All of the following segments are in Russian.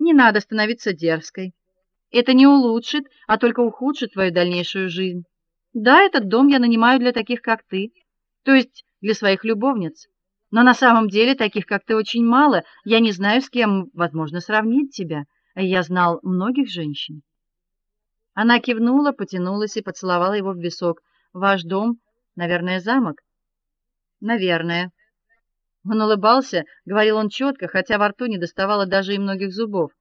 Не надо становиться дерзкой. Это не улучшит, а только ухудшит твою дальнейшую жизнь. Да, этот дом я нанимаю для таких, как ты, то есть для своих любовниц. Но на самом деле таких, как ты, очень мало. Я не знаю, с кем возможно сравнить тебя. Я знал многих женщин. Она кивнула, потянулась и поцеловала его в висок. Ваш дом, наверное, замок. Наверное. Он улыбался, говорил он четко, хотя во рту не доставало даже и многих зубов.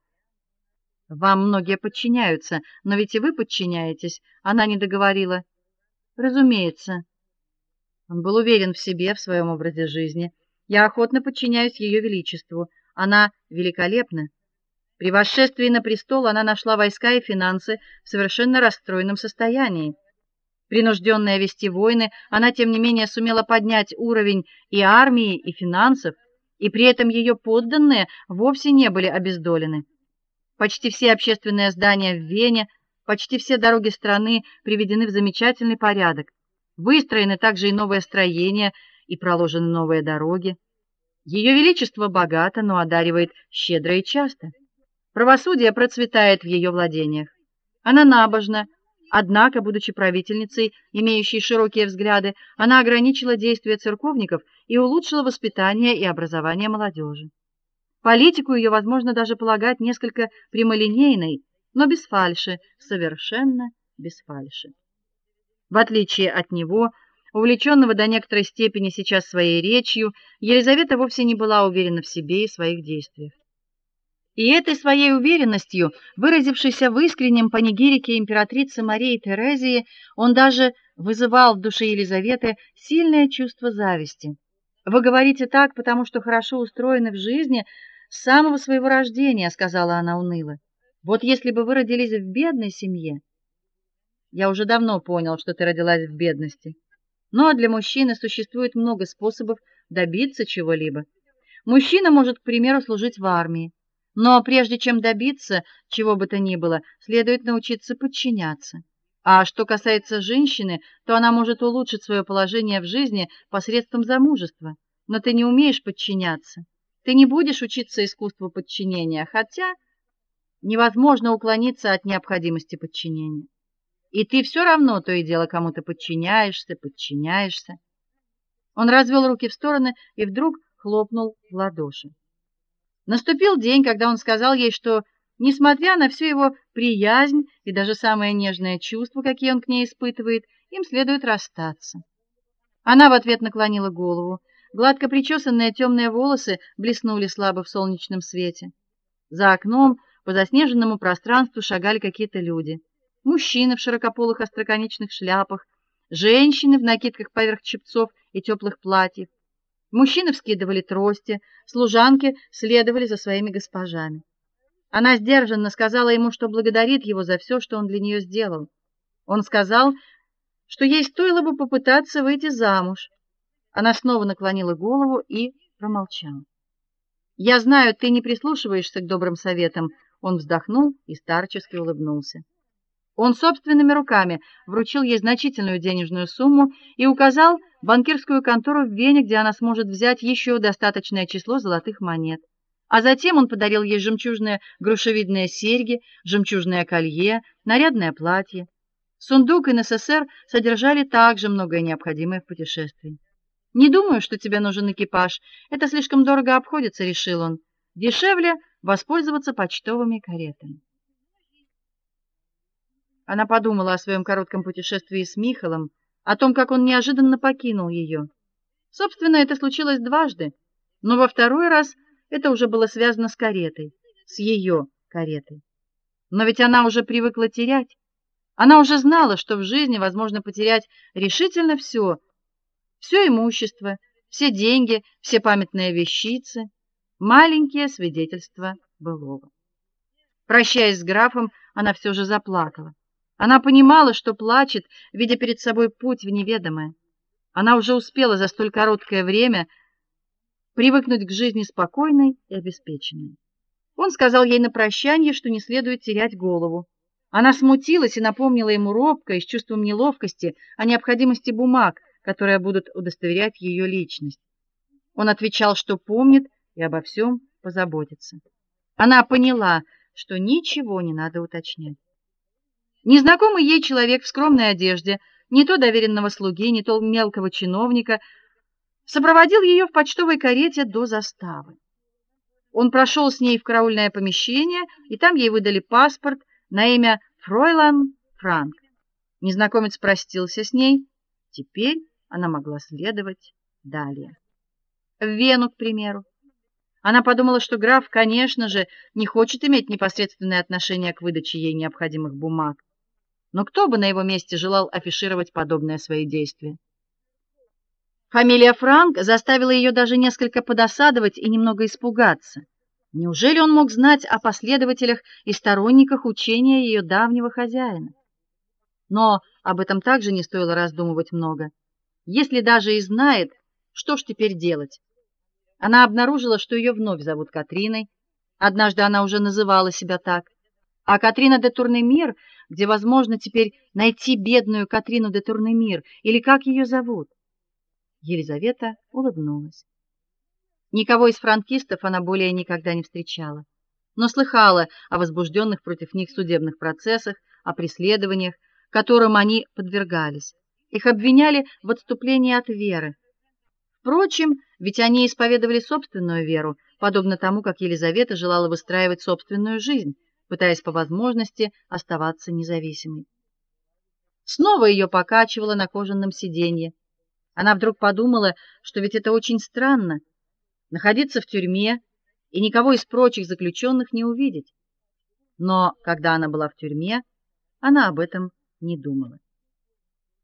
Вам многие подчиняются, но ведь и вы подчиняетесь, она не договорила. Разумеется. Он был уверен в себе, в своем образе жизни. Я охотно подчиняюсь ее величеству. Она великолепна. При восшествии на престол она нашла войска и финансы в совершенно расстроенном состоянии. Принужденная вести войны, она тем не менее сумела поднять уровень и армии, и финансов, и при этом ее подданные вовсе не были обездолены. Почти все общественные здания в Вене, почти все дороги страны приведены в замечательный порядок. Выстроены также и новые строения и проложены новые дороги. Ее величество богато, но одаривает щедро и часто. Правосудие процветает в ее владениях. Она набожна, однако, будучи правительницей, имеющей широкие взгляды, она ограничила действия церковников и улучшила воспитание и образование молодежи. Политику ее возможно даже полагать несколько прямолинейной, но без фальши, совершенно без фальши. В отличие от него, увлеченного до некоторой степени сейчас своей речью, Елизавета вовсе не была уверена в себе и своих действиях. И этой своей уверенностью, выразившейся в искреннем панигирике императрицы Марии Терезии, он даже вызывал в душе Елизаветы сильное чувство зависти. Вы говорите так, потому что хорошо устроены в жизни с самого своего рождения, сказала она уныло. Вот если бы вы родились в бедной семье, я уже давно понял, что ты родилась в бедности. Но для мужчины существует много способов добиться чего-либо. Мужчина может, к примеру, служить в армии, но прежде чем добиться чего бы то ни было, следует научиться подчиняться. А что касается женщины, то она может улучшить свое положение в жизни посредством замужества, но ты не умеешь подчиняться. Ты не будешь учиться искусству подчинения, хотя невозможно уклониться от необходимости подчинения. И ты все равно то и дело кому-то подчиняешься, подчиняешься. Он развел руки в стороны и вдруг хлопнул в ладоши. Наступил день, когда он сказал ей, что несмотря на всю его приязнь и даже самые нежные чувства, какие он к ней испытывает, им следует расстаться. Она в ответ наклонила голову. Гладко причёсанные темные волосы блеснули слабо в солнечном свете. За окном по заснеженному пространству шагали какие-то люди мужчины в широкополых остроконечных шляпах, женщины в накидках поверх чепцов и теплых платьев. Мужчины вскидывали трости, служанки следовали за своими госпожами. Она сдержанно сказала ему, что благодарит его за все, что он для нее сделал. Он сказал, что ей стоило бы попытаться выйти замуж. Она снова наклонила голову и промолчала. Я знаю, ты не прислушиваешься к добрым советам, он вздохнул и старчески улыбнулся. Он собственными руками вручил ей значительную денежную сумму и указал банкирскую контору в Вене, где она сможет взять еще достаточное число золотых монет. А затем он подарил ей жемчужные грушевидные серьги, жемчужное колье, нарядное платье. Сундук и НССР содержали также многое необходимое в путешествии. Не думаю, что тебе нужен экипаж. Это слишком дорого обходится, решил он. Дешевле воспользоваться почтовыми каретами. Она подумала о своем коротком путешествии с Михалом, о том, как он неожиданно покинул ее. Собственно, это случилось дважды, но во второй раз это уже было связано с каретой, с ее каретой. Но ведь она уже привыкла терять. Она уже знала, что в жизни возможно потерять решительно все: все имущество, все деньги, все памятные вещицы, маленькие свидетельства былого. Прощаясь с графом, она все же заплакала. Она понимала, что плачет, видя перед собой путь в неведомое. Она уже успела за столь короткое время привыкнуть к жизни спокойной и обеспеченной. Он сказал ей на прощание, что не следует терять голову. Она смутилась и напомнила ему робко и с чувством неловкости о необходимости бумаг, которые будут удостоверять ее личность. Он отвечал, что помнит и обо всем позаботится. Она поняла, что ничего не надо уточнять. Незнакомый ей человек в скромной одежде, не то доверенного слуги, не то мелкого чиновника, сопроводил ее в почтовой карете до заставы. Он прошел с ней в караульное помещение, и там ей выдали паспорт на имя Фройлан Франк. Незнакомец простился с ней. Теперь она могла следовать далее. В Вену, к примеру. Она подумала, что граф, конечно же, не хочет иметь непосредственное отношение к выдаче ей необходимых бумаг. Но кто бы на его месте желал афишировать подобные свои действия? Фамилия Франк заставила ее даже несколько подосадовать и немного испугаться. Неужели он мог знать о последователях и сторонниках учения ее давнего хозяина? Но об этом также не стоило раздумывать много. Если даже и знает, что ж теперь делать? Она обнаружила, что ее вновь зовут Катриной. Однажды она уже называла себя так. А Катрина де Турнемир, где возможно теперь найти бедную Катрину де Турнемир, или как ее зовут? Елизавета улыбнулась. Никого из франкистов она более никогда не встречала, но слыхала о возбужденных против них судебных процессах, о преследованиях, которым они подвергались. Их обвиняли в отступлении от веры. Впрочем, ведь они исповедовали собственную веру, подобно тому, как Елизавета желала выстраивать собственную жизнь, пытаясь по возможности оставаться независимой. Снова ее покачивало на кожаном сиденье. Она вдруг подумала, что ведь это очень странно находиться в тюрьме и никого из прочих заключенных не увидеть. Но когда она была в тюрьме, она об этом не думала.